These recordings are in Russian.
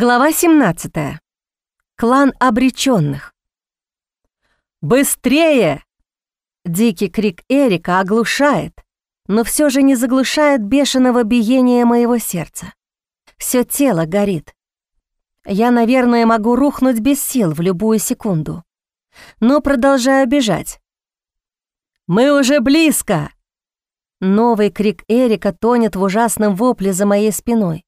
Глава 17. Клан обреченных. «Быстрее!» Дикий крик Эрика оглушает, но все же не заглушает бешеного биения моего сердца. Все тело горит. Я, наверное, могу рухнуть без сил в любую секунду, но продолжаю бежать. «Мы уже близко!» Новый крик Эрика тонет в ужасном вопле за моей спиной.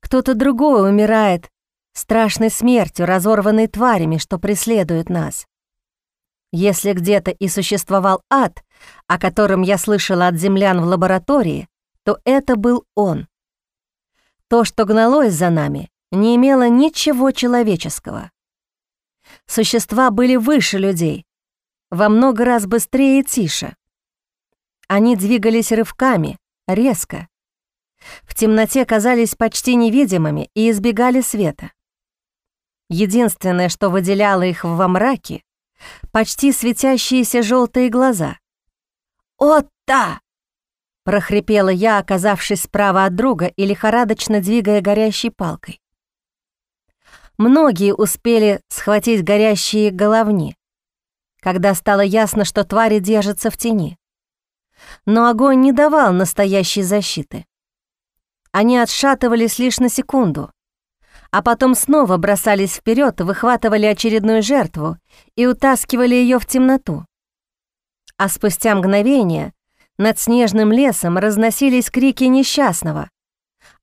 Кто-то другой умирает страшной смертью, разорванной тварями, что преследуют нас. Если где-то и существовал ад, о котором я слышала от землян в лаборатории, то это был он. То, что гналось за нами, не имело ничего человеческого. Существа были выше людей, во много раз быстрее и тише. Они двигались рывками, резко, в темноте казались почти невидимыми и избегали света. Единственное, что выделяло их во мраке, почти светящиеся желтые глаза. «Отта!» — прохрипела я, оказавшись справа от друга и лихорадочно двигая горящей палкой. Многие успели схватить горящие головни, когда стало ясно, что твари держатся в тени. Но огонь не давал настоящей защиты. Они отшатывались лишь на секунду, а потом снова бросались вперед, выхватывали очередную жертву и утаскивали ее в темноту. А спустя мгновение над снежным лесом разносились крики несчастного,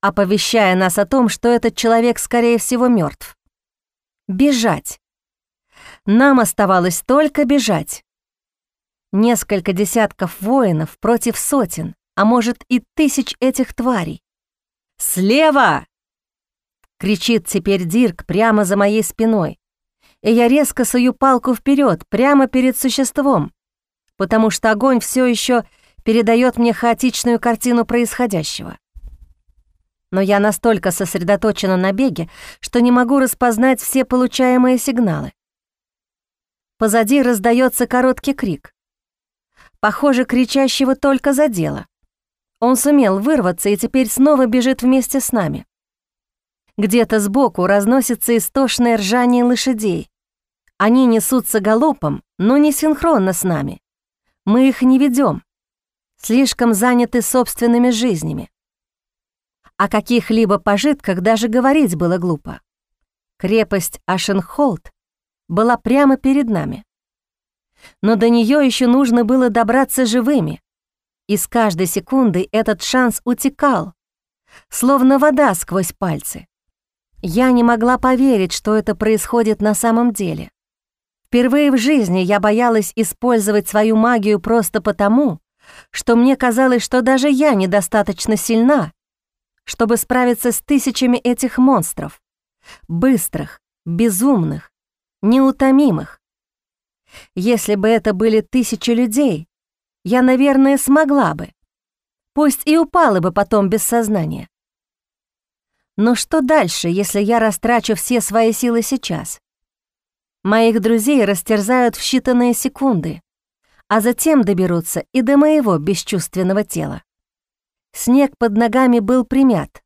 оповещая нас о том, что этот человек, скорее всего, мертв. Бежать. Нам оставалось только бежать. Несколько десятков воинов против сотен, а может и тысяч этих тварей. «Слева!» — кричит теперь Дирк прямо за моей спиной. И я резко сую палку вперед, прямо перед существом, потому что огонь все еще передает мне хаотичную картину происходящего. Но я настолько сосредоточена на беге, что не могу распознать все получаемые сигналы. Позади раздается короткий крик. Похоже, кричащего только задело. Он сумел вырваться и теперь снова бежит вместе с нами. Где-то сбоку разносится истошное ржание лошадей. Они несутся галопом, но не синхронно с нами. Мы их не ведем, слишком заняты собственными жизнями. О каких-либо пожитках даже говорить было глупо. Крепость Ашенхолд была прямо перед нами. Но до нее еще нужно было добраться живыми, и с каждой секундой этот шанс утекал, словно вода сквозь пальцы. Я не могла поверить, что это происходит на самом деле. Впервые в жизни я боялась использовать свою магию просто потому, что мне казалось, что даже я недостаточно сильна, чтобы справиться с тысячами этих монстров. Быстрых, безумных, неутомимых. Если бы это были тысячи людей, я, наверное, смогла бы. Пусть и упала бы потом без сознания. Но что дальше, если я растрачу все свои силы сейчас? Моих друзей растерзают в считанные секунды, а затем доберутся и до моего бесчувственного тела. Снег под ногами был примят,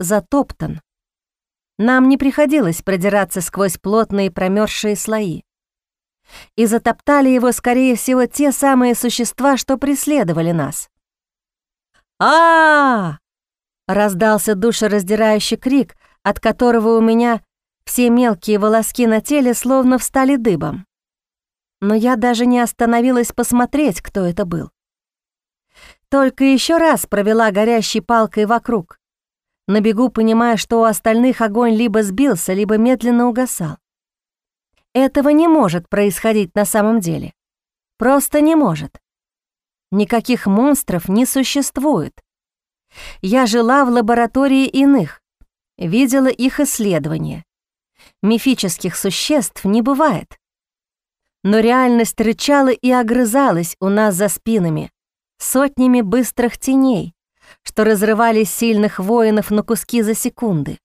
затоптан. Нам не приходилось продираться сквозь плотные промерзшие слои и затоптали его, скорее всего, те самые существа, что преследовали нас. а, раздался душераздирающий крик, от которого у меня все мелкие волоски на теле словно встали дыбом. Но я даже не остановилась посмотреть, кто это был. Только еще раз провела горящей палкой вокруг, на бегу понимая, что у остальных огонь либо сбился, либо медленно угасал. Этого не может происходить на самом деле. Просто не может. Никаких монстров не существует. Я жила в лаборатории иных, видела их исследования. Мифических существ не бывает. Но реальность рычала и огрызалась у нас за спинами, сотнями быстрых теней, что разрывали сильных воинов на куски за секунды.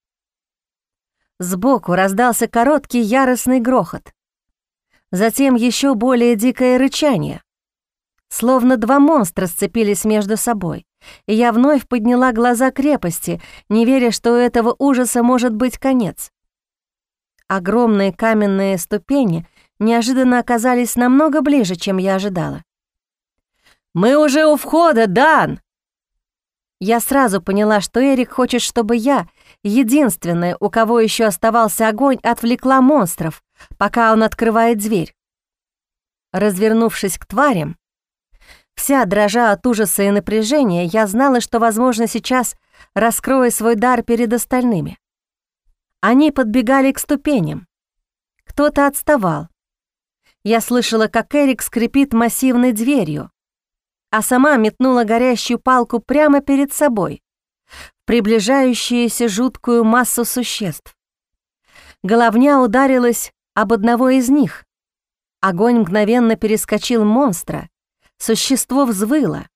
Сбоку раздался короткий яростный грохот. Затем еще более дикое рычание. Словно два монстра сцепились между собой, и я вновь подняла глаза крепости, не веря, что у этого ужаса может быть конец. Огромные каменные ступени неожиданно оказались намного ближе, чем я ожидала. «Мы уже у входа, Дан!» Я сразу поняла, что Эрик хочет, чтобы я, единственная, у кого еще оставался огонь, отвлекла монстров, пока он открывает дверь. Развернувшись к тварям, вся дрожа от ужаса и напряжения, я знала, что, возможно, сейчас раскрою свой дар перед остальными. Они подбегали к ступеням. Кто-то отставал. Я слышала, как Эрик скрипит массивной дверью, а сама метнула горящую палку прямо перед собой, в приближающуюся жуткую массу существ. Головня ударилась об одного из них. Огонь мгновенно перескочил монстра, существо взвыло,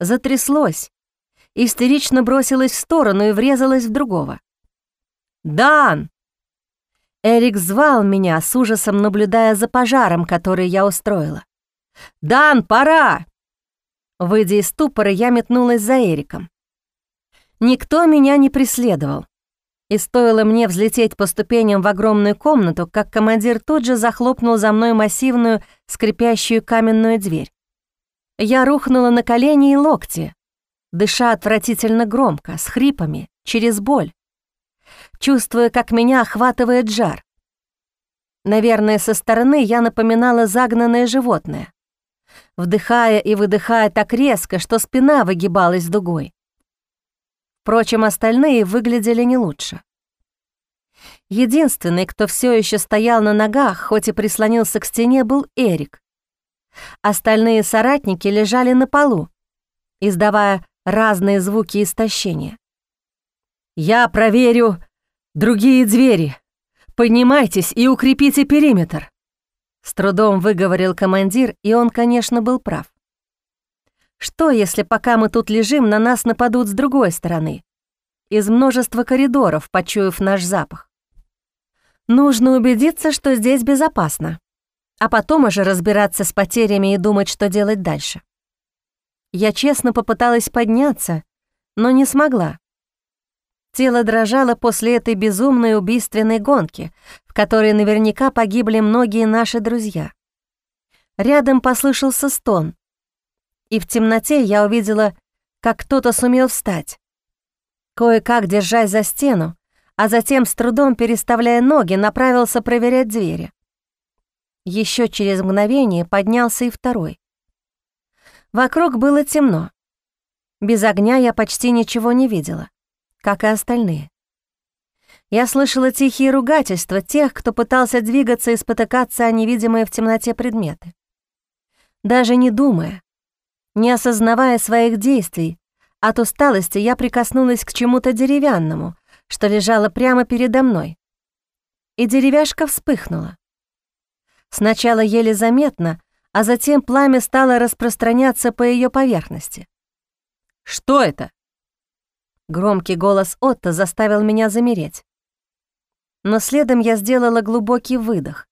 затряслось, истерично бросилось в сторону и врезалось в другого. «Дан!» Эрик звал меня, с ужасом наблюдая за пожаром, который я устроила. «Дан, пора!» Выйдя из ступора, я метнулась за Эриком. Никто меня не преследовал. И стоило мне взлететь по ступеням в огромную комнату, как командир тут же захлопнул за мной массивную, скрипящую каменную дверь. Я рухнула на колени и локти, дыша отвратительно громко, с хрипами, через боль, чувствуя, как меня охватывает жар. Наверное, со стороны я напоминала загнанное животное вдыхая и выдыхая так резко, что спина выгибалась дугой. Впрочем, остальные выглядели не лучше. Единственный, кто все еще стоял на ногах, хоть и прислонился к стене, был Эрик. Остальные соратники лежали на полу, издавая разные звуки истощения. «Я проверю другие двери. Поднимайтесь и укрепите периметр», с трудом выговорил командир, и он, конечно, был прав. Что, если пока мы тут лежим, на нас нападут с другой стороны? Из множества коридоров, почуяв наш запах. Нужно убедиться, что здесь безопасно, а потом уже разбираться с потерями и думать, что делать дальше. Я честно попыталась подняться, но не смогла. Тело дрожало после этой безумной убийственной гонки, в которой наверняка погибли многие наши друзья. Рядом послышался стон, и в темноте я увидела, как кто-то сумел встать. Кое-как, держась за стену, а затем с трудом переставляя ноги, направился проверять двери. Еще через мгновение поднялся и второй. Вокруг было темно. Без огня я почти ничего не видела как и остальные. Я слышала тихие ругательства тех, кто пытался двигаться и спотыкаться о невидимые в темноте предметы. Даже не думая, не осознавая своих действий, от усталости я прикоснулась к чему-то деревянному, что лежало прямо передо мной. И деревяшка вспыхнула. Сначала еле заметно, а затем пламя стало распространяться по ее поверхности. «Что это?» Громкий голос Отто заставил меня замереть. Но следом я сделала глубокий выдох.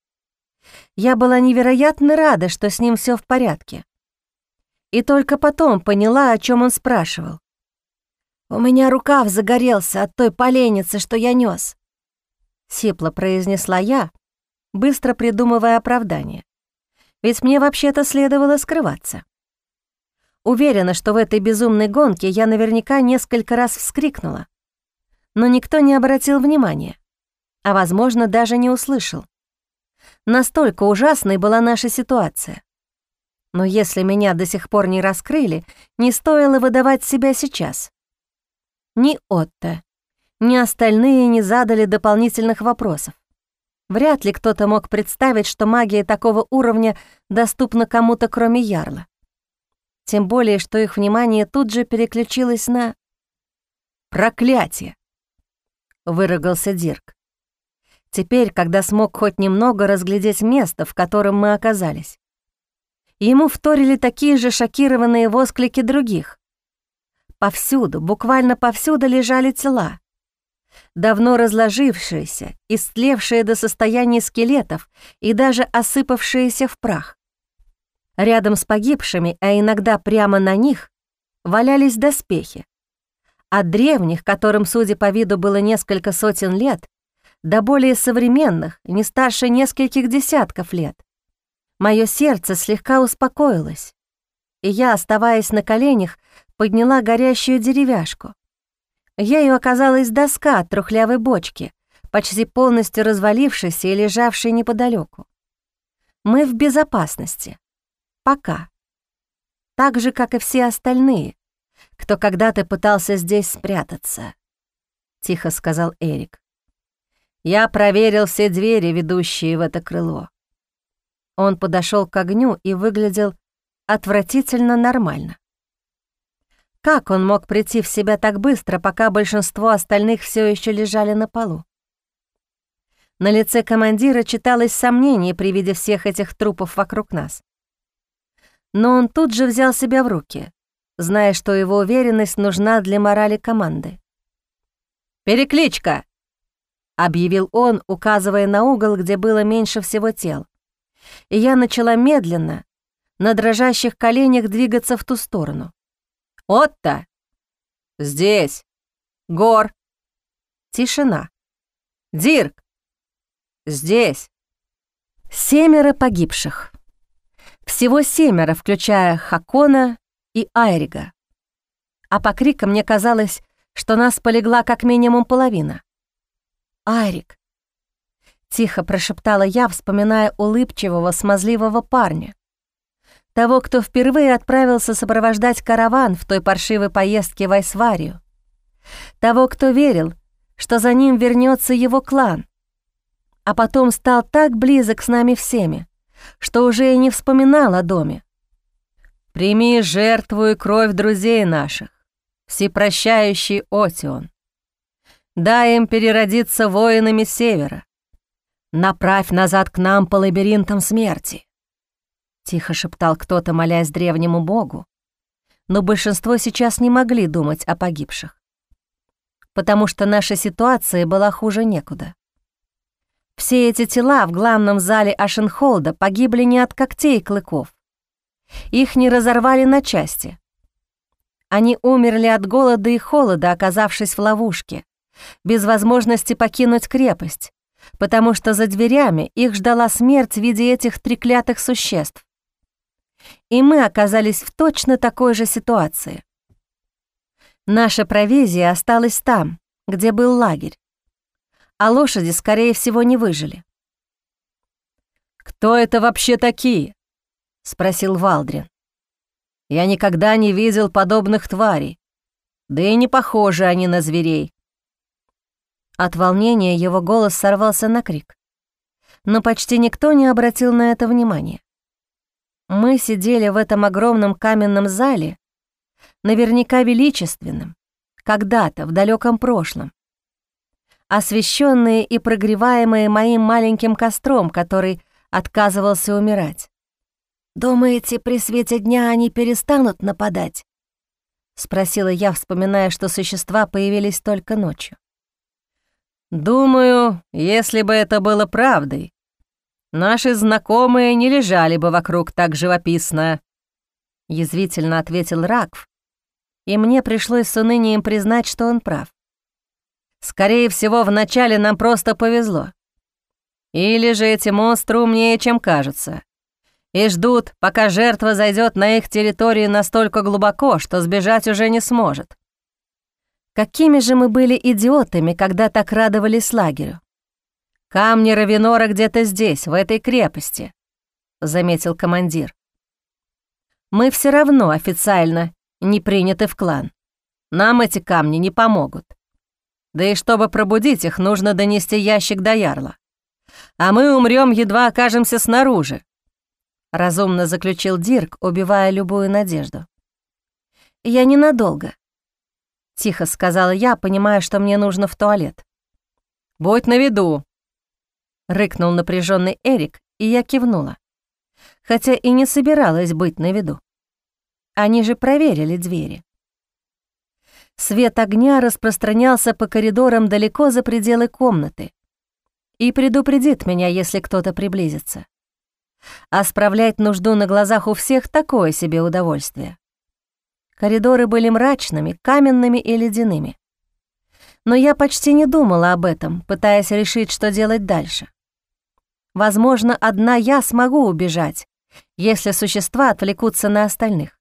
Я была невероятно рада, что с ним все в порядке. И только потом поняла, о чем он спрашивал. «У меня рукав загорелся от той поленницы, что я нес. Сипло произнесла я, быстро придумывая оправдание. Ведь мне вообще-то следовало скрываться. Уверена, что в этой безумной гонке я наверняка несколько раз вскрикнула. Но никто не обратил внимания, а, возможно, даже не услышал. Настолько ужасной была наша ситуация. Но если меня до сих пор не раскрыли, не стоило выдавать себя сейчас. Ни Отто, ни остальные не задали дополнительных вопросов. Вряд ли кто-то мог представить, что магия такого уровня доступна кому-то, кроме Ярла. Тем более, что их внимание тут же переключилось на... «Проклятие!» — выругался Дирк. Теперь, когда смог хоть немного разглядеть место, в котором мы оказались. Ему вторили такие же шокированные восклики других. Повсюду, буквально повсюду лежали тела. Давно разложившиеся, истлевшие до состояния скелетов и даже осыпавшиеся в прах. Рядом с погибшими, а иногда прямо на них, валялись доспехи. От древних, которым, судя по виду, было несколько сотен лет, до более современных, не старше нескольких десятков лет. Мое сердце слегка успокоилось, и я, оставаясь на коленях, подняла горящую деревяшку. Ею оказалась доска от трухлявой бочки, почти полностью развалившейся и лежавшей неподалеку. Мы в безопасности. Пока. Так же, как и все остальные, кто когда-то пытался здесь спрятаться, — тихо сказал Эрик. Я проверил все двери, ведущие в это крыло. Он подошел к огню и выглядел отвратительно нормально. Как он мог прийти в себя так быстро, пока большинство остальных все еще лежали на полу? На лице командира читалось сомнение при виде всех этих трупов вокруг нас. Но он тут же взял себя в руки, зная, что его уверенность нужна для морали команды. «Перекличка!» — объявил он, указывая на угол, где было меньше всего тел. И я начала медленно, на дрожащих коленях двигаться в ту сторону. «Отто!» «Здесь!» «Гор!» Тишина. «Дирк!» «Здесь!» Семеро погибших. Всего семеро, включая Хакона и Айрига. А по крикам мне казалось, что нас полегла как минимум половина. Арик. Тихо прошептала я, вспоминая улыбчивого, смазливого парня. Того, кто впервые отправился сопровождать караван в той паршивой поездке в Айсварию. Того, кто верил, что за ним вернется его клан. А потом стал так близок с нами всеми, что уже и не вспоминал о доме. «Прими жертву и кровь друзей наших, всепрощающий Отион. Дай им переродиться воинами севера. Направь назад к нам по лабиринтам смерти. Тихо шептал кто-то, молясь древнему богу. Но большинство сейчас не могли думать о погибших. Потому что наша ситуация была хуже некуда. Все эти тела в главном зале Ашенхолда погибли не от когтей и клыков. Их не разорвали на части. Они умерли от голода и холода, оказавшись в ловушке, без возможности покинуть крепость, потому что за дверями их ждала смерть в виде этих треклятых существ. И мы оказались в точно такой же ситуации. Наша провизия осталась там, где был лагерь, а лошади, скорее всего, не выжили. «Кто это вообще такие?» — спросил Валдрин. «Я никогда не видел подобных тварей, да и не похожи они на зверей. От волнения его голос сорвался на крик. Но почти никто не обратил на это внимания. Мы сидели в этом огромном каменном зале, наверняка величественном, когда-то в далеком прошлом, освещенные и прогреваемые моим маленьким костром, который отказывался умирать. «Думаете, при свете дня они перестанут нападать?» — спросила я, вспоминая, что существа появились только ночью. Думаю, если бы это было правдой, наши знакомые не лежали бы вокруг так живописно, язвительно ответил Ракв, и мне пришлось с унынием признать, что он прав. Скорее всего, вначале нам просто повезло. Или же эти монстры умнее, чем кажутся, и ждут, пока жертва зайдет на их территорию настолько глубоко, что сбежать уже не сможет. Какими же мы были идиотами, когда так радовались лагерю. «Камни Равинора где-то здесь, в этой крепости», — заметил командир. «Мы все равно официально не приняты в клан. Нам эти камни не помогут. Да и чтобы пробудить их, нужно донести ящик до ярла. А мы умрем, едва окажемся снаружи», — разумно заключил Дирк, убивая любую надежду. «Я ненадолго», — тихо сказала я, понимая, что мне нужно в туалет. «Будь на виду!» — рыкнул напряженный Эрик, и я кивнула. Хотя и не собиралась быть на виду. Они же проверили двери. Свет огня распространялся по коридорам далеко за пределы комнаты и предупредит меня, если кто-то приблизится. А справлять нужду на глазах у всех — такое себе удовольствие. Коридоры были мрачными, каменными и ледяными. Но я почти не думала об этом, пытаясь решить, что делать дальше. Возможно, одна я смогу убежать, если существа отвлекутся на остальных.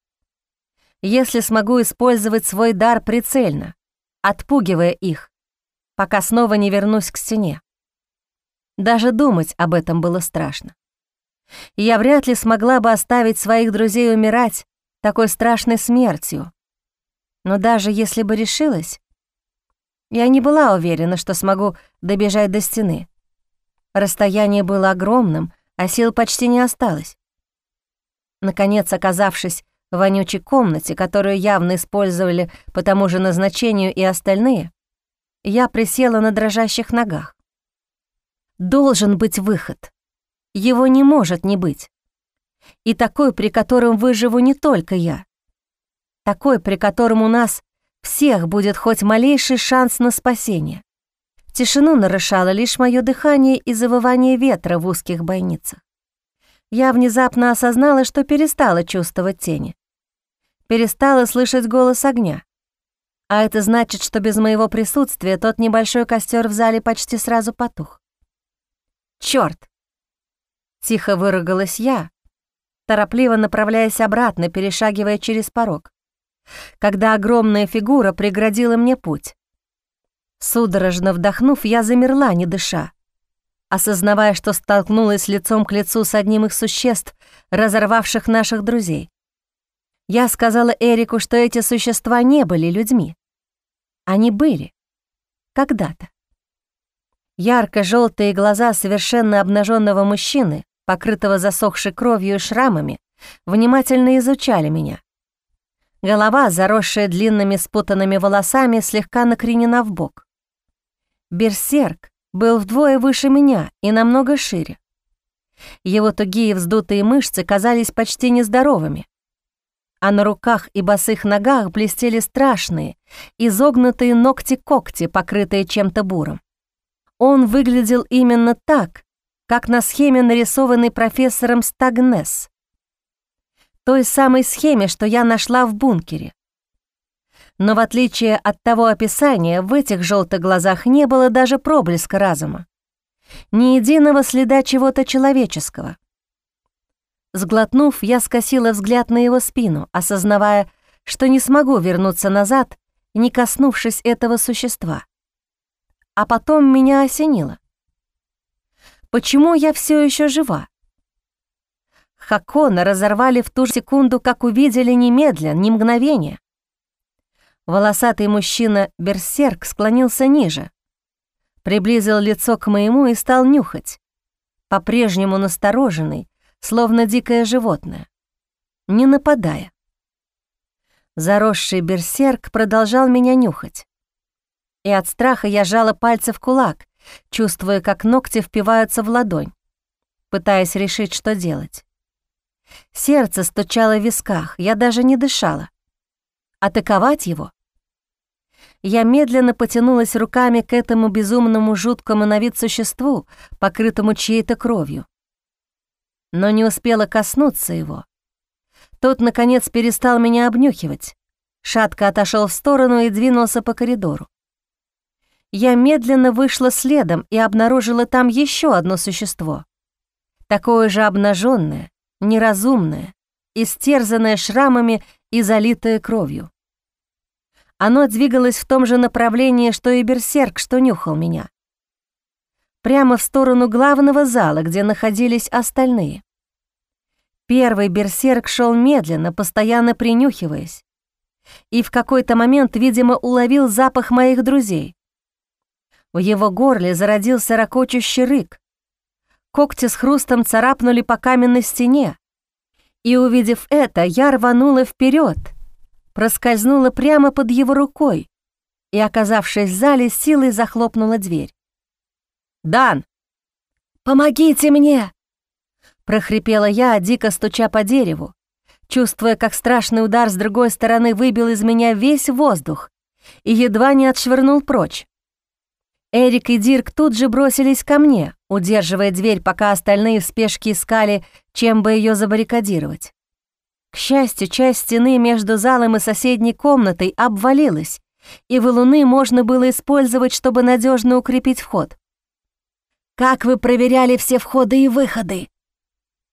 Если смогу использовать свой дар прицельно, отпугивая их, пока снова не вернусь к стене. Даже думать об этом было страшно. Я вряд ли смогла бы оставить своих друзей умирать такой страшной смертью. Но даже если бы решилась, я не была уверена, что смогу добежать до стены. Расстояние было огромным, а сил почти не осталось. Наконец, оказавшись в вонючей комнате, которую явно использовали по тому же назначению и остальные, я присела на дрожащих ногах. Должен быть выход. Его не может не быть. И такой, при котором выживу не только я. Такой, при котором у нас всех будет хоть малейший шанс на спасение. Тишину нарушало лишь мое дыхание и завывание ветра в узких бойницах. Я внезапно осознала, что перестала чувствовать тени. Перестала слышать голос огня. А это значит, что без моего присутствия тот небольшой костер в зале почти сразу потух. Черт! Тихо выругалась я, торопливо направляясь обратно, перешагивая через порог, когда огромная фигура преградила мне путь. Судорожно вдохнув, я замерла, не дыша, осознавая, что столкнулась лицом к лицу с одним из существ, разорвавших наших друзей. Я сказала Эрику, что эти существа не были людьми. Они были. Когда-то. ярко желтые глаза совершенно обнаженного мужчины, покрытого засохшей кровью и шрамами, внимательно изучали меня. Голова, заросшая длинными спутанными волосами, слегка накренена в бок. Берсерк был вдвое выше меня и намного шире. Его тугие вздутые мышцы казались почти нездоровыми а на руках и босых ногах блестели страшные, изогнутые ногти-когти, покрытые чем-то буром. Он выглядел именно так, как на схеме, нарисованной профессором Стагнес. Той самой схеме, что я нашла в бункере. Но в отличие от того описания, в этих желтых глазах не было даже проблеска разума. Ни единого следа чего-то человеческого. Сглотнув, я скосила взгляд на его спину, осознавая, что не смогу вернуться назад, не коснувшись этого существа. А потом меня осенило. Почему я все еще жива? Хакона разорвали в ту же секунду, как увидели немедленно, ни мгновения. Волосатый мужчина-берсерк склонился ниже, приблизил лицо к моему и стал нюхать, по-прежнему настороженный, словно дикое животное, не нападая. Заросший берсерк продолжал меня нюхать. И от страха я жала пальцы в кулак, чувствуя, как ногти впиваются в ладонь, пытаясь решить, что делать. Сердце стучало в висках, я даже не дышала. Атаковать его? Я медленно потянулась руками к этому безумному, жуткому на вид существу, покрытому чьей-то кровью но не успела коснуться его. Тот, наконец, перестал меня обнюхивать, шатко отошел в сторону и двинулся по коридору. Я медленно вышла следом и обнаружила там еще одно существо. Такое же обнаженное, неразумное, истерзанное шрамами и залитое кровью. Оно двигалось в том же направлении, что и берсерк, что нюхал меня прямо в сторону главного зала, где находились остальные. Первый берсерк шел медленно, постоянно принюхиваясь, и в какой-то момент, видимо, уловил запах моих друзей. В его горле зародился ракочущий рык. Когти с хрустом царапнули по каменной стене, и, увидев это, я рванула вперед, проскользнула прямо под его рукой и, оказавшись в зале, силой захлопнула дверь. «Дан!» «Помогите мне!» прохрипела я, дико стуча по дереву, чувствуя, как страшный удар с другой стороны выбил из меня весь воздух и едва не отшвырнул прочь. Эрик и Дирк тут же бросились ко мне, удерживая дверь, пока остальные в спешке искали, чем бы ее забаррикадировать. К счастью, часть стены между залом и соседней комнатой обвалилась, и валуны можно было использовать, чтобы надежно укрепить вход. «Как вы проверяли все входы и выходы?»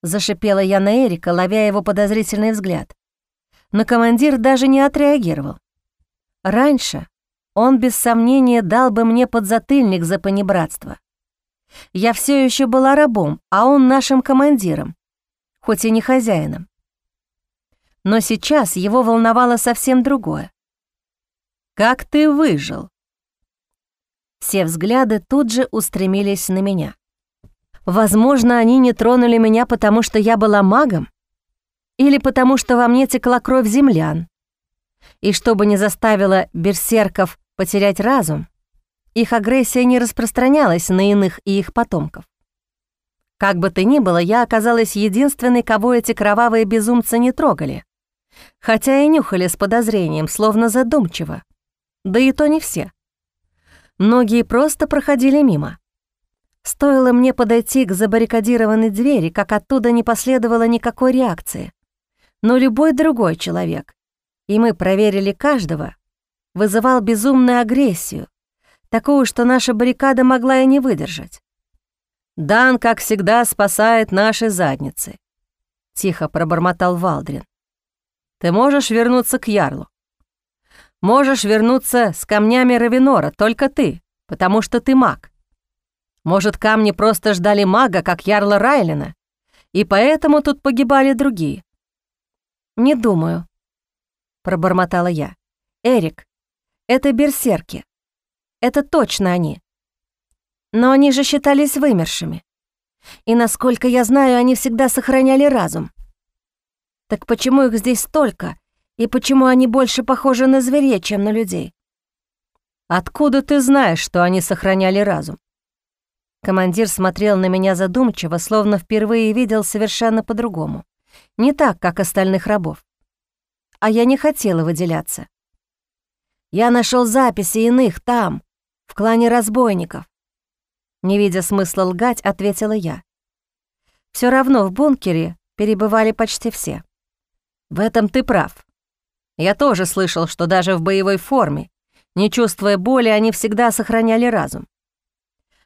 Зашипела я на Эрика, ловя его подозрительный взгляд. Но командир даже не отреагировал. Раньше он без сомнения дал бы мне подзатыльник за понебратство. Я все еще была рабом, а он нашим командиром, хоть и не хозяином. Но сейчас его волновало совсем другое. «Как ты выжил?» Все взгляды тут же устремились на меня. Возможно, они не тронули меня, потому что я была магом, или потому что во мне текла кровь землян. И чтобы не заставило берсерков потерять разум, их агрессия не распространялась на иных и их потомков. Как бы то ни было, я оказалась единственной, кого эти кровавые безумцы не трогали, хотя и нюхали с подозрением, словно задумчиво. Да и то не все. Многие просто проходили мимо. Стоило мне подойти к забаррикадированной двери, как оттуда не последовало никакой реакции. Но любой другой человек, и мы проверили каждого, вызывал безумную агрессию, такую, что наша баррикада могла и не выдержать. «Дан, как всегда, спасает наши задницы», — тихо пробормотал Валдрин. «Ты можешь вернуться к Ярлу. Можешь вернуться с камнями Равенора, только ты, потому что ты маг. Может, камни просто ждали мага, как Ярла Райлина, и поэтому тут погибали другие?» «Не думаю», — пробормотала я. «Эрик, это берсерки. Это точно они. Но они же считались вымершими. И, насколько я знаю, они всегда сохраняли разум. Так почему их здесь столько, и почему они больше похожи на зверей, чем на людей? Откуда ты знаешь, что они сохраняли разум? Командир смотрел на меня задумчиво, словно впервые видел совершенно по-другому. Не так, как остальных рабов. А я не хотела выделяться. Я нашел записи иных там, в клане разбойников. Не видя смысла лгать, ответила я. Все равно в бункере перебывали почти все. В этом ты прав. Я тоже слышал, что даже в боевой форме, не чувствуя боли, они всегда сохраняли разум.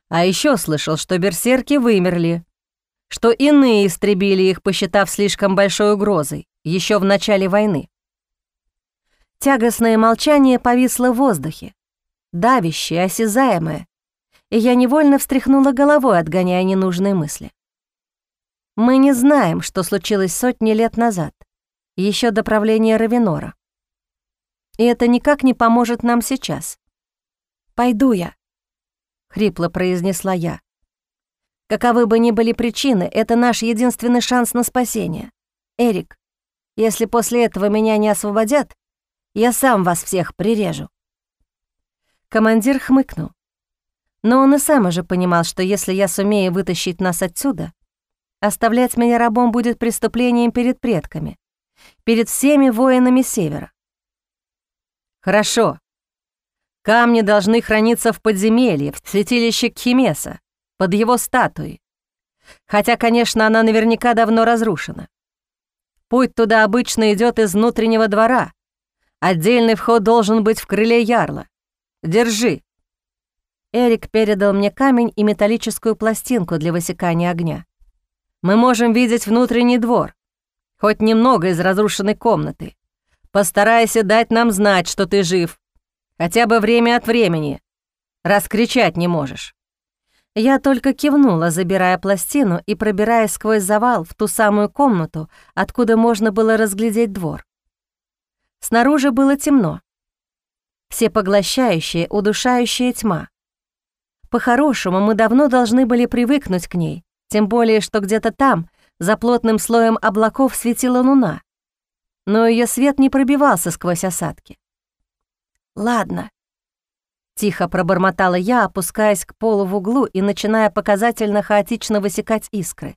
А еще слышал, что берсерки вымерли, что иные истребили их, посчитав слишком большой угрозой, еще в начале войны. Тягостное молчание повисло в воздухе, давящее, осязаемое, и я невольно встряхнула головой, отгоняя ненужные мысли. Мы не знаем, что случилось сотни лет назад, еще до правления Равенора. И это никак не поможет нам сейчас. «Пойду я», — хрипло произнесла я. «Каковы бы ни были причины, это наш единственный шанс на спасение. Эрик, если после этого меня не освободят, я сам вас всех прирежу». Командир хмыкнул. Но он и сам уже понимал, что если я сумею вытащить нас отсюда, оставлять меня рабом будет преступлением перед предками, перед всеми воинами Севера. «Хорошо. Камни должны храниться в подземелье, в святилище Кхимеса, под его статуей. Хотя, конечно, она наверняка давно разрушена. Путь туда обычно идет из внутреннего двора, Отдельный вход должен быть в крыле ярла. Держи». Эрик передал мне камень и металлическую пластинку для высекания огня. «Мы можем видеть внутренний двор, хоть немного из разрушенной комнаты. Постарайся дать нам знать, что ты жив, хотя бы время от времени, раз кричать не можешь». Я только кивнула, забирая пластину и пробираясь сквозь завал в ту самую комнату, откуда можно было разглядеть двор. Снаружи было темно. Всепоглощающая, удушающая тьма. По-хорошему, мы давно должны были привыкнуть к ней, тем более, что где-то там, за плотным слоем облаков, светила луна. Но ее свет не пробивался сквозь осадки. «Ладно», — тихо пробормотала я, опускаясь к полу в углу и начиная показательно хаотично высекать искры.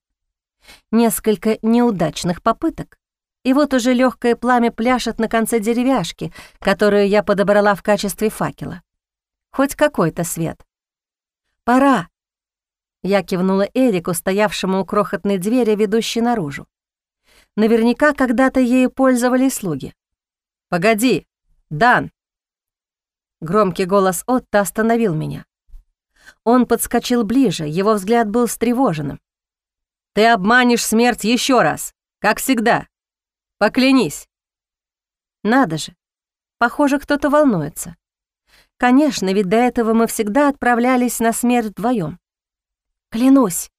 Несколько неудачных попыток, и вот уже легкое пламя пляшет на конце деревяшки, которую я подобрала в качестве факела. Хоть какой-то свет. «Пора!» Я кивнула Эрику, стоявшему у крохотной двери, ведущей наружу. Наверняка когда-то ею пользовались слуги. «Погоди, Дан!» Громкий голос Отто остановил меня. Он подскочил ближе, его взгляд был встревоженным. «Ты обманешь смерть еще раз, как всегда. Поклянись!» Надо же, похоже, кто-то волнуется. Конечно, ведь до этого мы всегда отправлялись на смерть вдвоем. «Клянусь!»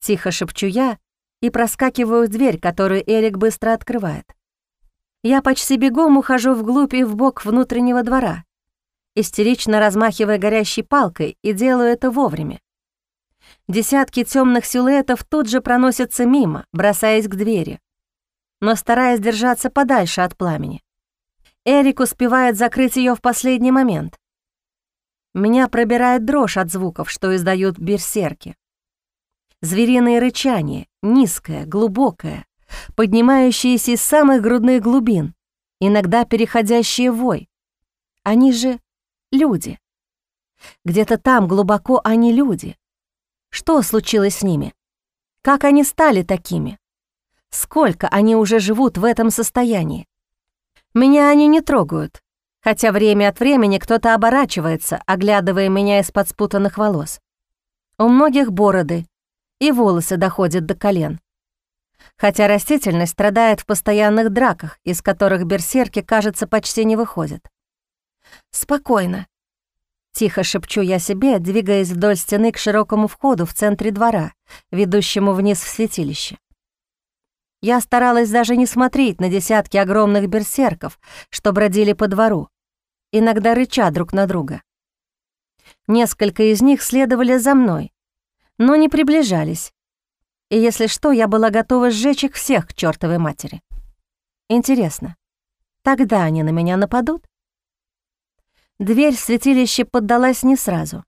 Тихо шепчу я и проскакиваю в дверь, которую Эрик быстро открывает. Я почти бегом ухожу вглубь и вбок внутреннего двора, истерично размахивая горящей палкой, и делаю это вовремя. Десятки темных силуэтов тут же проносятся мимо, бросаясь к двери, но стараясь держаться подальше от пламени. Эрик успевает закрыть ее в последний момент. Меня пробирает дрожь от звуков, что издают берсерки. Звериное рычание, низкое, глубокое, поднимающееся из самых грудных глубин, иногда переходящие в вой. Они же люди. Где-то там глубоко они люди. Что случилось с ними? Как они стали такими? Сколько они уже живут в этом состоянии? Меня они не трогают, хотя время от времени кто-то оборачивается, оглядывая меня из-под спутанных волос. У многих бороды, и волосы доходят до колен. Хотя растительность страдает в постоянных драках, из которых берсерки, кажется, почти не выходят. «Спокойно», — тихо шепчу я себе, двигаясь вдоль стены к широкому входу в центре двора, ведущему вниз в святилище. Я старалась даже не смотреть на десятки огромных берсерков, что бродили по двору, иногда рыча друг на друга. Несколько из них следовали за мной, но не приближались. И если что, я была готова сжечь их всех к чёртовой матери. Интересно, тогда они на меня нападут? Дверь в святилище поддалась не сразу.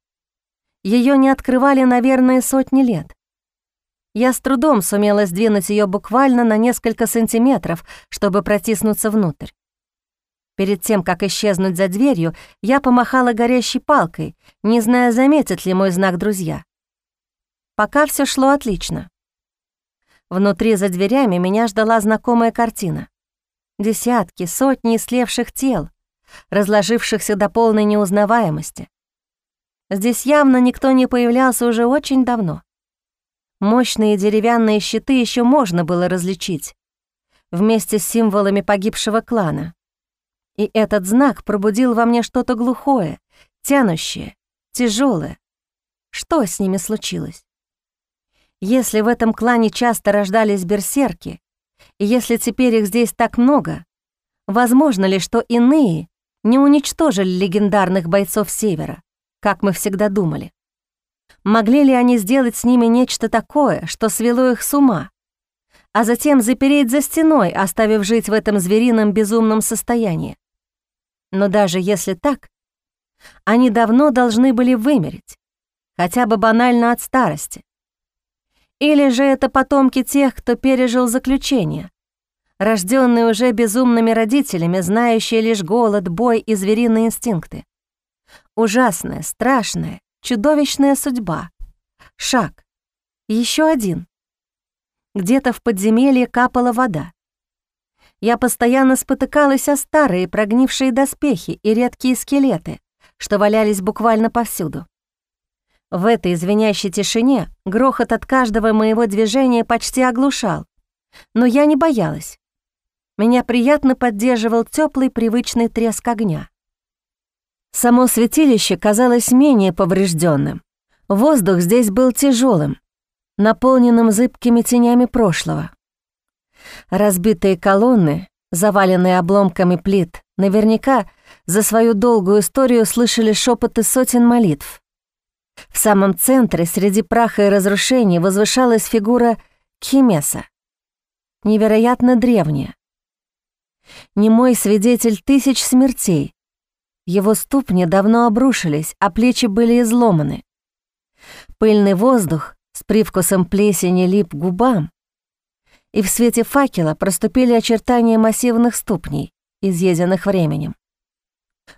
Ее не открывали, наверное, сотни лет. Я с трудом сумела сдвинуть ее буквально на несколько сантиметров, чтобы протиснуться внутрь. Перед тем, как исчезнуть за дверью, я помахала горящей палкой, не зная, заметят ли мой знак друзья. Пока все шло отлично. Внутри за дверями меня ждала знакомая картина. Десятки, сотни слевших тел, разложившихся до полной неузнаваемости. Здесь явно никто не появлялся уже очень давно. Мощные деревянные щиты еще можно было различить вместе с символами погибшего клана. И этот знак пробудил во мне что-то глухое, тянущее, тяжелое. Что с ними случилось? Если в этом клане часто рождались берсерки, и если теперь их здесь так много, возможно ли, что иные не уничтожили легендарных бойцов Севера, как мы всегда думали? Могли ли они сделать с ними нечто такое, что свело их с ума, а затем запереть за стеной, оставив жить в этом зверином безумном состоянии? Но даже если так, они давно должны были вымереть, хотя бы банально от старости. Или же это потомки тех, кто пережил заключение, рожденные уже безумными родителями, знающие лишь голод, бой и звериные инстинкты. Ужасная, страшная, Чудовищная судьба. Шаг. Еще один. Где-то в подземелье капала вода. Я постоянно спотыкалась о старые прогнившие доспехи и редкие скелеты, что валялись буквально повсюду. В этой звенящей тишине грохот от каждого моего движения почти оглушал, но я не боялась. Меня приятно поддерживал теплый привычный треск огня. Само святилище казалось менее поврежденным. Воздух здесь был тяжелым, наполненным зыбкими тенями прошлого. Разбитые колонны, заваленные обломками плит, наверняка за свою долгую историю слышали шепоты сотен молитв. В самом центре, среди праха и разрушений, возвышалась фигура Кхимеса, невероятно древняя. Немой свидетель тысяч смертей, его ступни давно обрушились, а плечи были изломаны. Пыльный воздух с привкусом плесени лип к губам, и в свете факела проступили очертания массивных ступней, изъеденных временем.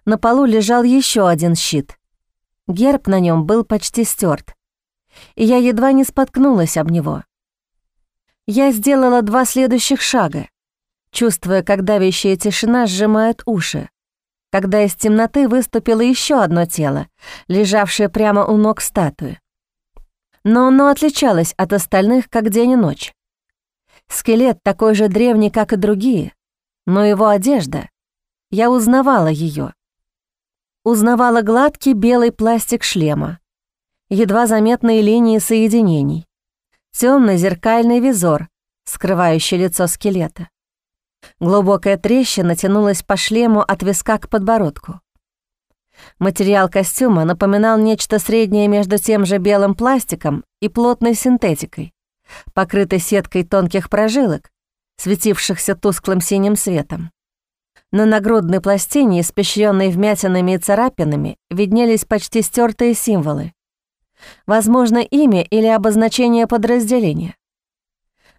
На полу лежал еще один щит. Герб на нем был почти стерт, и я едва не споткнулась об него. Я сделала два следующих шага, чувствуя, как давящая тишина сжимает уши, когда из темноты выступило еще одно тело, лежавшее прямо у ног статуи. Но оно отличалось от остальных, как день и ночь. Скелет такой же древний, как и другие, но его одежда, я узнавала ее. Узнавала гладкий белый пластик шлема, едва заметные линии соединений, темный зеркальный визор, скрывающий лицо скелета. Глубокая трещина тянулась по шлему от виска к подбородку. Материал костюма напоминал нечто среднее между тем же белым пластиком и плотной синтетикой, покрытой сеткой тонких прожилок, светившихся тусклым синим светом. На нагрудной пластине, испещренной вмятинами и царапинами, виднелись почти стертые символы. Возможно, имя или обозначение подразделения.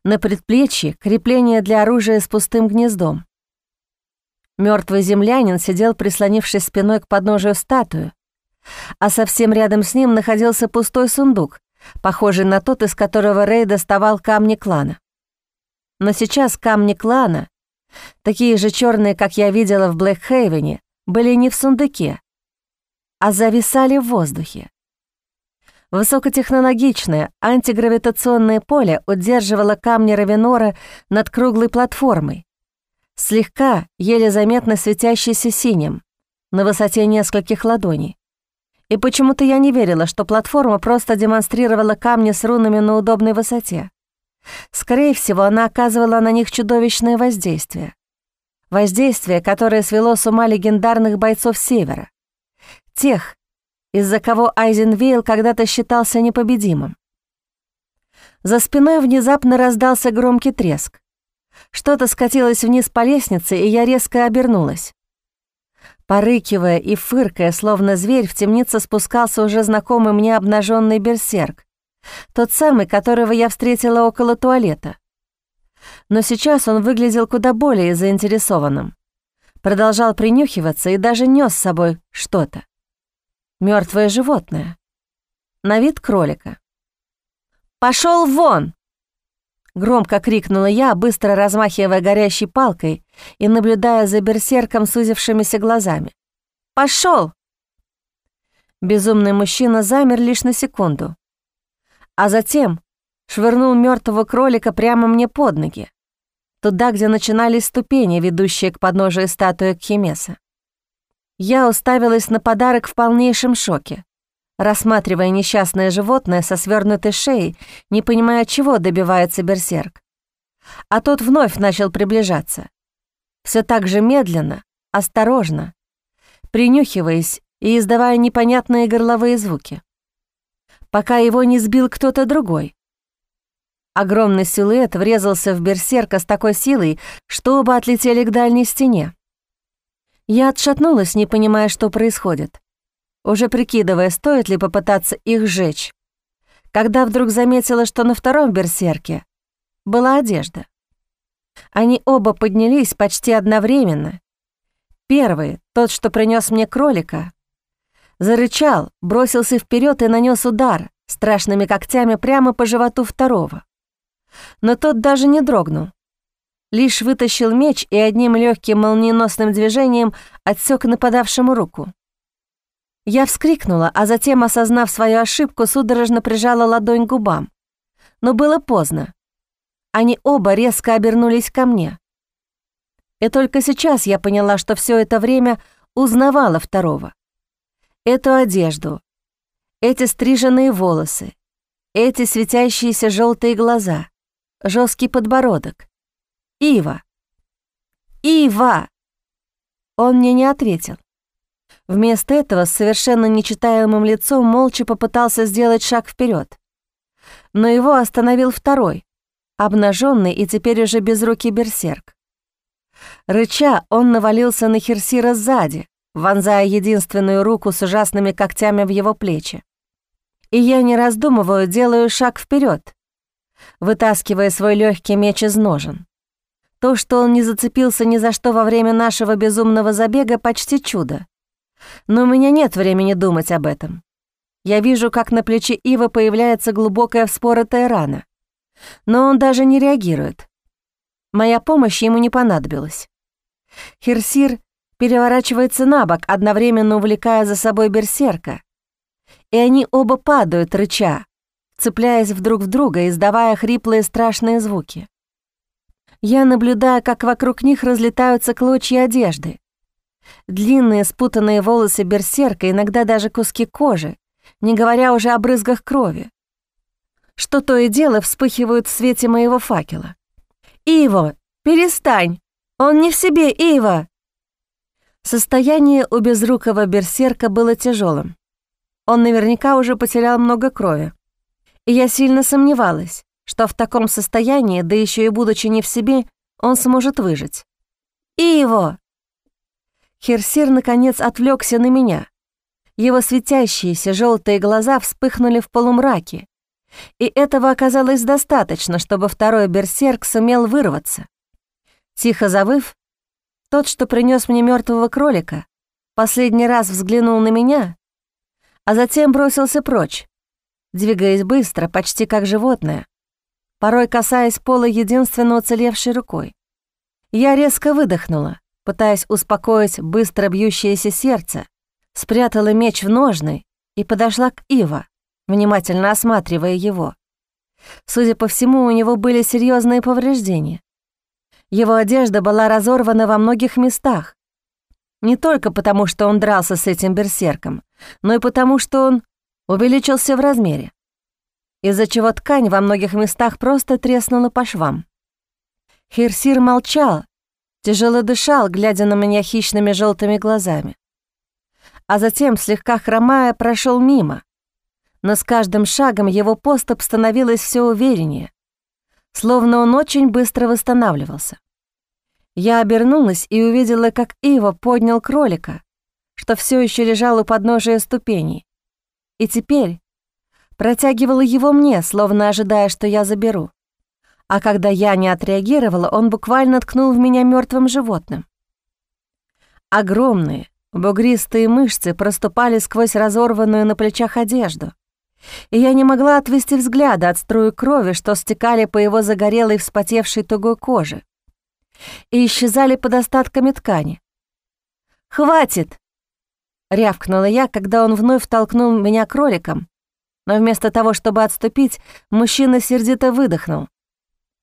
На предплечье — крепление для оружия с пустым гнездом. Мертвый землянин сидел, прислонившись спиной к подножию статую, а совсем рядом с ним находился пустой сундук, похожий на тот, из которого Рэй доставал камни клана. Но сейчас камни клана, такие же черные, как я видела в Блэкхейвене, были не в сундуке, а зависали в воздухе. Высокотехнологичное антигравитационное поле удерживало камни Равенора над круглой платформой, слегка, еле заметно светящийся синим, на высоте нескольких ладоней. И почему-то я не верила, что платформа просто демонстрировала камни с рунами на удобной высоте. Скорее всего, она оказывала на них чудовищное воздействие. Воздействие, которое свело с ума легендарных бойцов Севера. Тех, из-за кого Айзенвейл когда-то считался непобедимым. За спиной внезапно раздался громкий треск. Что-то скатилось вниз по лестнице, и я резко обернулась. Порыкивая и фыркая, словно зверь, в темнице спускался уже знакомый мне обнаженный берсерк, тот самый, которого я встретила около туалета. Но сейчас он выглядел куда более заинтересованным. Продолжал принюхиваться и даже нес с собой что-то. Мертвое животное. На вид кролика. Пошел вон!» Громко крикнула я, быстро размахивая горящей палкой и наблюдая за берсерком сузившимися глазами. Пошел! Безумный мужчина замер лишь на секунду, а затем швырнул мертвого кролика прямо мне под ноги, туда, где начинались ступени, ведущие к подножию статуи Кхимеса. Я уставилась на подарок в полнейшем шоке, рассматривая несчастное животное со свернутой шеей, не понимая, чего добивается берсерк. А тот вновь начал приближаться. Все так же медленно, осторожно, принюхиваясь и издавая непонятные горловые звуки. Пока его не сбил кто-то другой. Огромный силуэт врезался в берсерка с такой силой, что оба отлетели к дальней стене. Я отшатнулась, не понимая, что происходит, уже прикидывая, стоит ли попытаться их сжечь, когда вдруг заметила, что на втором берсерке была одежда. Они оба поднялись почти одновременно. Первый, тот, что принес мне кролика, зарычал, бросился вперед и нанес удар страшными когтями прямо по животу второго. Но тот даже не дрогнул лишь вытащил меч и одним легким молниеносным движением отсек нападавшему руку. Я вскрикнула, а затем, осознав свою ошибку, судорожно прижала ладонь к губам. Но было поздно. Они оба резко обернулись ко мне. И только сейчас я поняла, что все это время узнавала второго. Эту одежду, эти стриженные волосы, эти светящиеся желтые глаза, жесткий подбородок. Ива! Ива!» Он мне не ответил. Вместо этого с совершенно нечитаемым лицом молча попытался сделать шаг вперед. Но его остановил второй, обнаженный и теперь уже без руки берсерк. Рыча, он навалился на Херсира сзади, вонзая единственную руку с ужасными когтями в его плечи. И я, не раздумываю, делаю шаг вперед, вытаскивая свой легкий меч из ножен. То, что он не зацепился ни за что во время нашего безумного забега, почти чудо. Но у меня нет времени думать об этом. Я вижу, как на плече Ива появляется глубокая вспоротая рана. но он даже не реагирует. Моя помощь ему не понадобилась. Херсир переворачивается на бок, одновременно увлекая за собой берсерка, и они оба падают, рыча, цепляясь друг в друга, издавая хриплые страшные звуки. Я наблюдаю, как вокруг них разлетаются клочья одежды. Длинные спутанные волосы берсерка, иногда даже куски кожи, не говоря уже о брызгах крови. Что то и дело вспыхивают в свете моего факела. «Иво, перестань! Он не в себе, Иво!» Состояние у безрукого берсерка было тяжелым. Он наверняка уже потерял много крови. И я сильно сомневалась, что в таком состоянии, да еще и будучи не в себе, он сможет выжить. «Иво!» Херсир, наконец, отвлекся на меня. Его светящиеся желтые глаза вспыхнули в полумраке, и этого оказалось достаточно, чтобы второй берсерк сумел вырваться. Тихо завыв, тот, что принес мне мертвого кролика, последний раз взглянул на меня, а затем бросился прочь, двигаясь быстро, почти как животное, порой касаясь пола единственно уцелевшей рукой. Я резко выдохнула, пытаясь успокоить быстро бьющееся сердце, спрятала меч в ножны и подошла к Ива, внимательно осматривая его. Судя по всему, у него были серьезные повреждения. Его одежда была разорвана во многих местах. Не только потому, что он дрался с этим берсерком, но и потому, что он увеличился в размере, из-за чего ткань во многих местах просто треснула по швам. Хирсир молчал, тяжело дышал, глядя на меня хищными желтыми глазами. А затем, слегка хромая, прошел мимо, но с каждым шагом его поступ становилось все увереннее, словно он очень быстро восстанавливался. Я обернулась и увидела, как Ива поднял кролика, что все еще лежал у подножия ступеней, и теперь протягивала его мне, словно ожидая, что я заберу. А когда я не отреагировала, он буквально ткнул в меня мертвым животным. Огромные, бугристые мышцы проступали сквозь разорванную на плечах одежду, и я не могла отвести взгляда от струи крови, что стекали по его загорелой вспотевшей тугой коже и исчезали под остатками ткани. «Хватит!» — рявкнула я, когда он вновь толкнул меня кроликом, но вместо того, чтобы отступить, мужчина сердито выдохнул,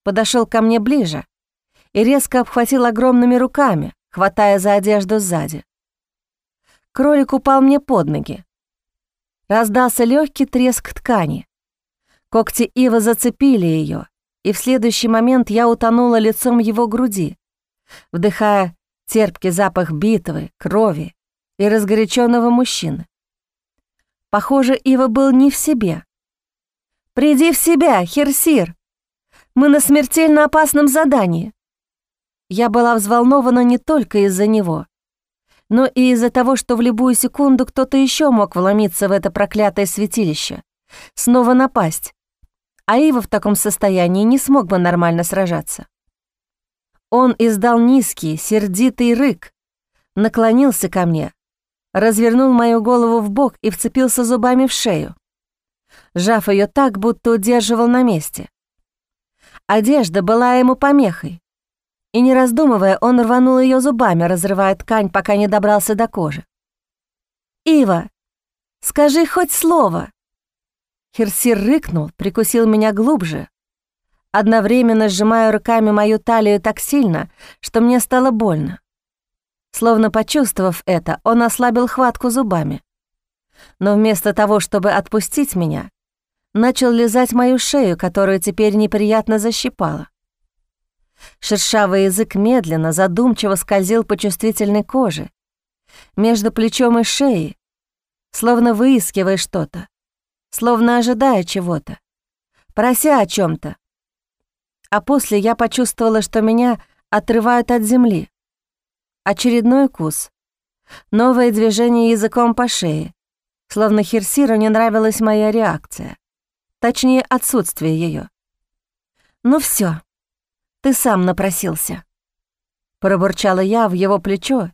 подошел ко мне ближе и резко обхватил огромными руками, хватая за одежду сзади. Кролик упал мне под ноги, Раздался легкий треск ткани. Когти Ива зацепили ее, и в следующий момент я утонула лицом его груди, вдыхая терпкий запах битвы, крови и разгоряченного мужчины. Похоже, Ива был не в себе. «Приди в себя, Херсир! Мы на смертельно опасном задании!» Я была взволнована не только из-за него, но и из-за того, что в любую секунду кто-то еще мог вломиться в это проклятое святилище, снова напасть. А Ива в таком состоянии не смог бы нормально сражаться. Он издал низкий, сердитый рык, наклонился ко мне, развернул мою голову в бок и вцепился зубами в шею, сжав ее так, будто удерживал на месте. Одежда была ему помехой, и, не раздумывая, он рванул ее зубами, разрывая ткань, пока не добрался до кожи. «Ива, скажи хоть слово!» Херсир рыкнул, прикусил меня глубже, одновременно сжимая руками мою талию так сильно, что мне стало больно. Словно почувствовав это, он ослабил хватку зубами. Но вместо того, чтобы отпустить меня, начал лизать мою шею, которую теперь неприятно защипала. Шершавый язык медленно, задумчиво скользил по чувствительной коже, между плечом и шеей, словно выискивая что-то, словно ожидая чего-то, прося о чем то А после я почувствовала, что меня отрывают от земли. Очередной кус, новое движение языком по шее, словно Херсиру не нравилась моя реакция, точнее, отсутствие ее. Ну все, ты сам напросился». Пробурчала я в его плечо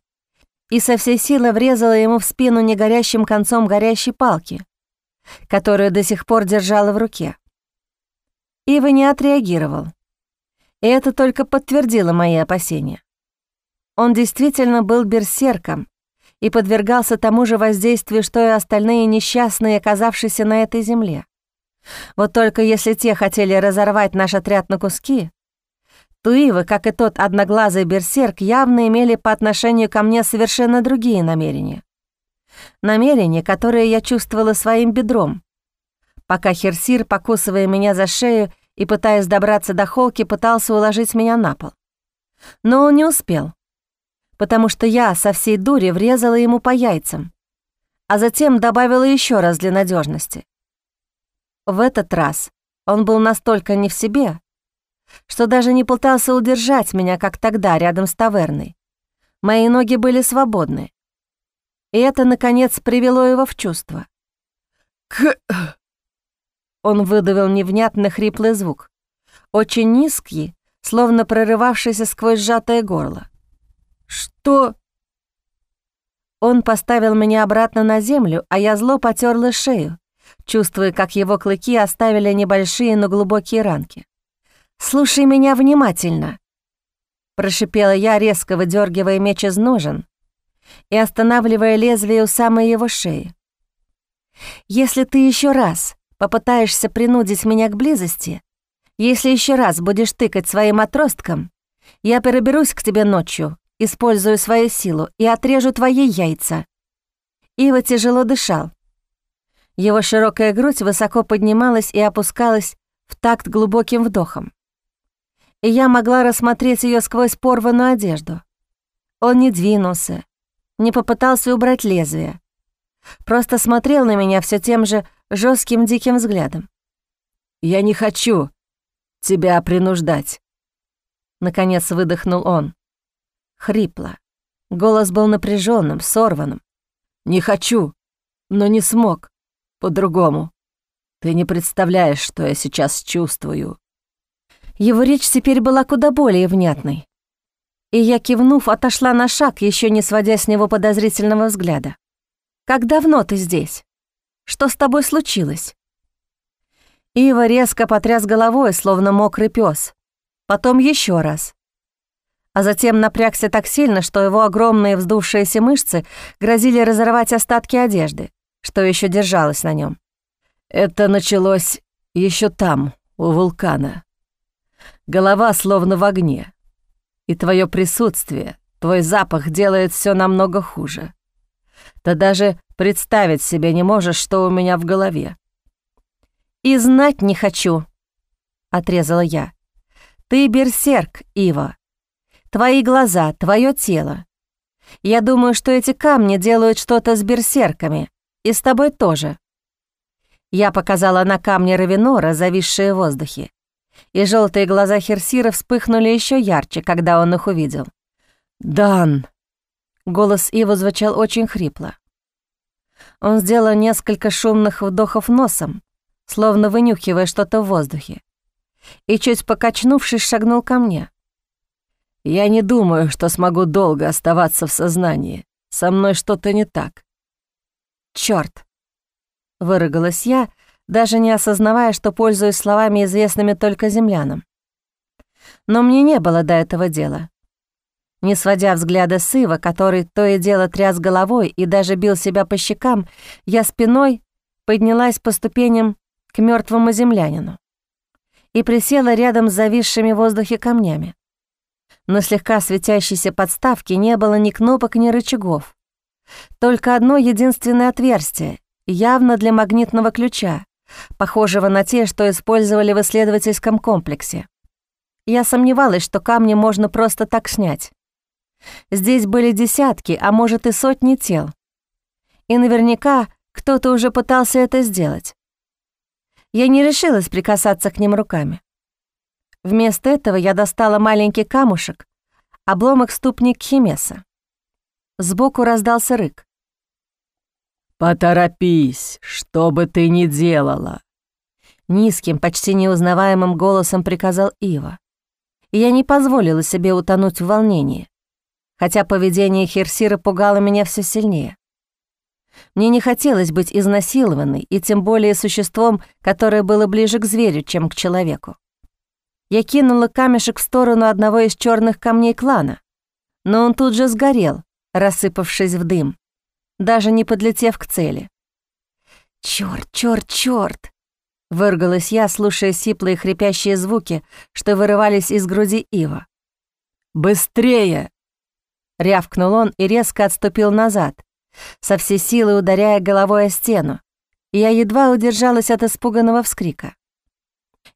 и со всей силы врезала ему в спину негорящим концом горящей палки, которую до сих пор держала в руке. Ива не отреагировал. И это только подтвердило мои опасения. Он действительно был берсерком и подвергался тому же воздействию, что и остальные несчастные, оказавшиеся на этой земле. Вот только если те хотели разорвать наш отряд на куски, то Ива, как и тот одноглазый берсерк, явно имели по отношению ко мне совершенно другие намерения. Намерения, которые я чувствовала своим бедром, пока Херсир, покусывая меня за шею и пытаясь добраться до холки, пытался уложить меня на пол. Но он не успел, потому что я со всей дури врезала ему по яйцам, а затем добавила еще раз для надежности. В этот раз он был настолько не в себе, что даже не пытался удержать меня, как тогда, рядом с таверной. Мои ноги были свободны. И это, наконец, привело его в чувство. «К...» Он выдавил невнятно хриплый звук, очень низкий, словно прорывавшийся сквозь сжатое горло. «Что?» Он поставил меня обратно на землю, а я зло потерла шею, чувствуя, как его клыки оставили небольшие, но глубокие ранки. «Слушай меня внимательно», — прошипела я, резко выдергивая меч из ножен и останавливая лезвие у самой его шеи. «Если ты еще раз попытаешься принудить меня к близости, если еще раз будешь тыкать своим отростком, я переберусь к тебе ночью, использую свою силу и отрежу твои яйца». Ива тяжело дышал, его широкая грудь высоко поднималась и опускалась в такт глубоким вдохом. И я могла рассмотреть ее сквозь порванную одежду. Он не двинулся, не попытался убрать лезвие. Просто смотрел на меня все тем же жестким диким взглядом. «Я не хочу тебя принуждать», — наконец выдохнул он. Хрипло. Голос был напряженным, сорванным. «Не хочу, но не смог по-другому. Ты не представляешь, что я сейчас чувствую». Его речь теперь была куда более внятной. И я, кивнув, отошла на шаг, еще не сводя с него подозрительного взгляда. «Как давно ты здесь? Что с тобой случилось?» Ива резко потряс головой, словно мокрый пес. Потом еще раз. А затем напрягся так сильно, что его огромные вздувшиеся мышцы грозили разорвать остатки одежды что еще держалось на нем. Это началось еще там, у вулкана. Голова словно в огне. И твое присутствие, твой запах делает все намного хуже. Ты даже представить себе не можешь, что у меня в голове. «И знать не хочу», — отрезала я. «Ты берсерк, Ива. Твои глаза, твое тело. Я думаю, что эти камни делают что-то с берсерками, и с тобой тоже». Я показала на камне Равинора, зависшие в воздухе, и желтые глаза Херсира вспыхнули еще ярче, когда он их увидел. «Дан!» Голос Ива звучал очень хрипло. Он сделал несколько шумных вдохов носом, словно вынюхивая что-то в воздухе, и, чуть покачнувшись, шагнул ко мне. «Я не думаю, что смогу долго оставаться в сознании. Со мной что-то не так. Чёрт! Выругалась я, даже не осознавая, что пользуюсь словами, известными только землянам. Но мне не было до этого дела. Не сводя взгляда с Ива, который то и дело тряс головой и даже бил себя по щекам, я спиной поднялась по ступеням к мертвому землянину и присела рядом с зависшими в воздухе камнями. На слегка светящейся подставке не было ни кнопок, ни рычагов. Только одно единственное отверстие, явно для магнитного ключа, похожего на те, что использовали в исследовательском комплексе. Я сомневалась, что камни можно просто так снять. Здесь были десятки, а может и сотни тел. И наверняка кто-то уже пытался это сделать. Я не решилась прикасаться к ним руками. Вместо этого я достала маленький камушек, обломок ступни Кхимеса. Сбоку раздался рык. «Поторопись, что бы ты ни делала!» Низким, почти неузнаваемым голосом приказал Ива. И я не позволила себе утонуть в волнении, хотя поведение Херсира пугало меня все сильнее. Мне не хотелось быть изнасилованной, и тем более существом, которое было ближе к зверю, чем к человеку. Я кинула камешек в сторону одного из черных камней клана, но он тут же сгорел, рассыпавшись в дым, даже не подлетев к цели. Черт, черт, черт! Выргалась я, слушая сиплые хрипящие звуки, что вырывались из груди Ива. «Быстрее!» Рявкнул он и резко отступил назад, со всей силы ударяя головой о стену. Я едва удержалась от испуганного вскрика.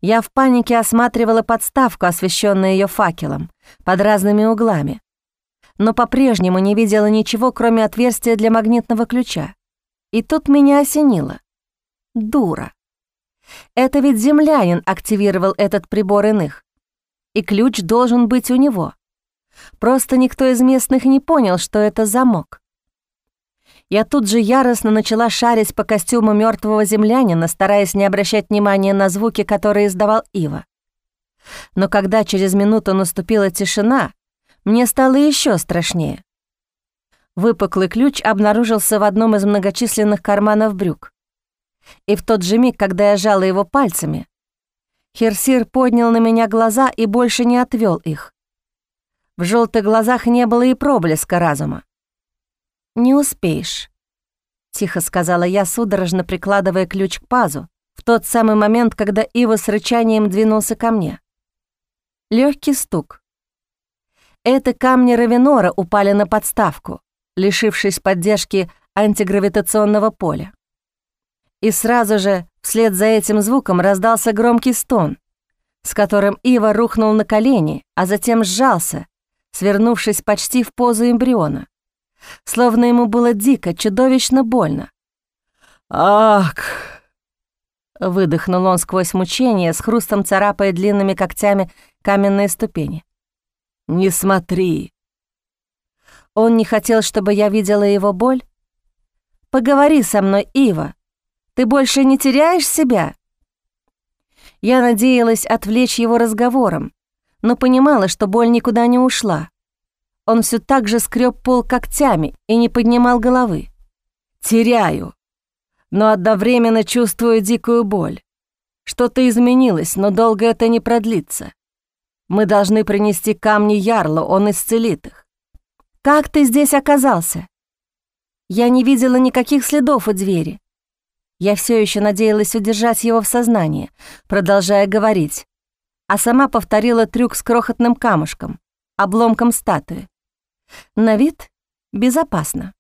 Я в панике осматривала подставку, освещенную ее факелом, под разными углами, но по-прежнему не видела ничего, кроме отверстия для магнитного ключа. И тут меня осенило. Дура. Это ведь землянин активировал этот прибор иных, и ключ должен быть у него. Просто никто из местных не понял, что это замок. Я тут же яростно начала шарить по костюму мертвого землянина, стараясь не обращать внимания на звуки, которые издавал Ива. Но когда через минуту наступила тишина, мне стало еще страшнее. Выпуклый ключ обнаружился в одном из многочисленных карманов брюк. И в тот же миг, когда я жала его пальцами, Херсир поднял на меня глаза и больше не отвел их. В желтых глазах не было и проблеска разума. «Не успеешь», — тихо сказала я, судорожно прикладывая ключ к пазу, в тот самый момент, когда Ива с рычанием двинулся ко мне. Легкий стук. Это камни Равенора упали на подставку, лишившись поддержки антигравитационного поля. И сразу же, вслед за этим звуком, раздался громкий стон, с которым Ива рухнул на колени, а затем сжался, свернувшись почти в позу эмбриона. Словно ему было дико, чудовищно больно. «Ак!» Выдохнул он сквозь мучение, с хрустом царапая длинными когтями каменные ступени. «Не смотри!» Он не хотел, чтобы я видела его боль? «Поговори со мной, Ива!» Ты больше не теряешь себя?» Я надеялась отвлечь его разговором, но понимала, что боль никуда не ушла. Он все так же скреб пол когтями и не поднимал головы. «Теряю, но одновременно чувствую дикую боль. Что-то изменилось, но долго это не продлится. Мы должны принести камни Ярлу, он исцелит их. Как ты здесь оказался? Я не видела никаких следов у двери. Я все еще надеялась удержать его в сознании, продолжая говорить, а сама повторила трюк с крохотным камушком, обломком статуи. На вид безопасно.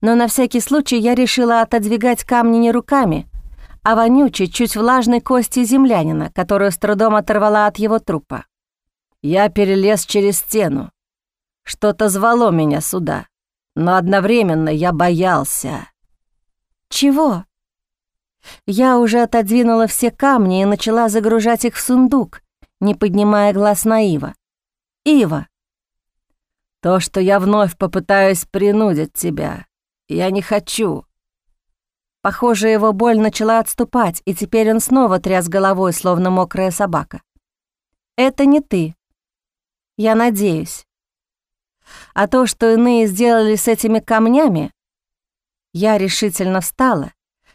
Но на всякий случай я решила отодвигать камни не руками, а вонючей, чуть влажной кости землянина, которую с трудом оторвала от его трупа. Я перелез через стену. Что-то звало меня сюда, но одновременно я боялся. «Чего?» Я уже отодвинула все камни и начала загружать их в сундук, не поднимая глаз на Ива. «Ива!» «То, что я вновь попытаюсь принудить тебя. Я не хочу». Похоже, его боль начала отступать, и теперь он снова тряс головой, словно мокрая собака. «Это не ты. Я надеюсь. А то, что иные сделали с этими камнями, я решительно встала,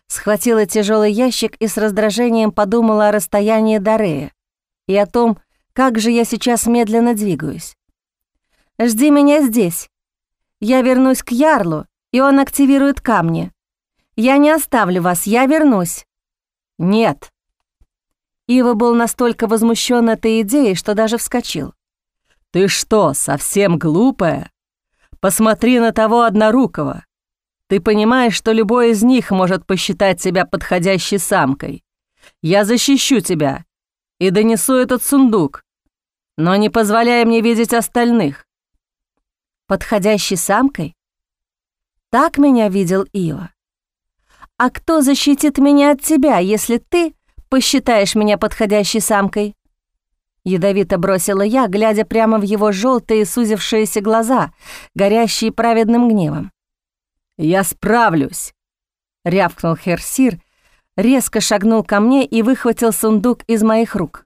схватила тяжелый ящик и с раздражением подумала о расстоянии до Рея и о том, как же я сейчас медленно двигаюсь. «Жди меня здесь. Я вернусь к Ярлу, и он активирует камни. Я не оставлю вас, я вернусь». «Нет». Ива был настолько возмущен этой идеей, что даже вскочил. «Ты что, совсем глупая? Посмотри на того однорукого. Ты понимаешь, что любой из них может посчитать себя подходящей самкой. Я защищу тебя и донесу этот сундук, но не позволяй мне видеть остальных». «Подходящей самкой?» Так меня видел Ива. «А кто защитит меня от тебя, если ты посчитаешь меня подходящей самкой?» Ядовито бросила я, глядя прямо в его желтые сузившиеся глаза, горящие праведным гневом. «Я справлюсь!» — рявкнул Херсир, резко шагнул ко мне и выхватил сундук из моих рук.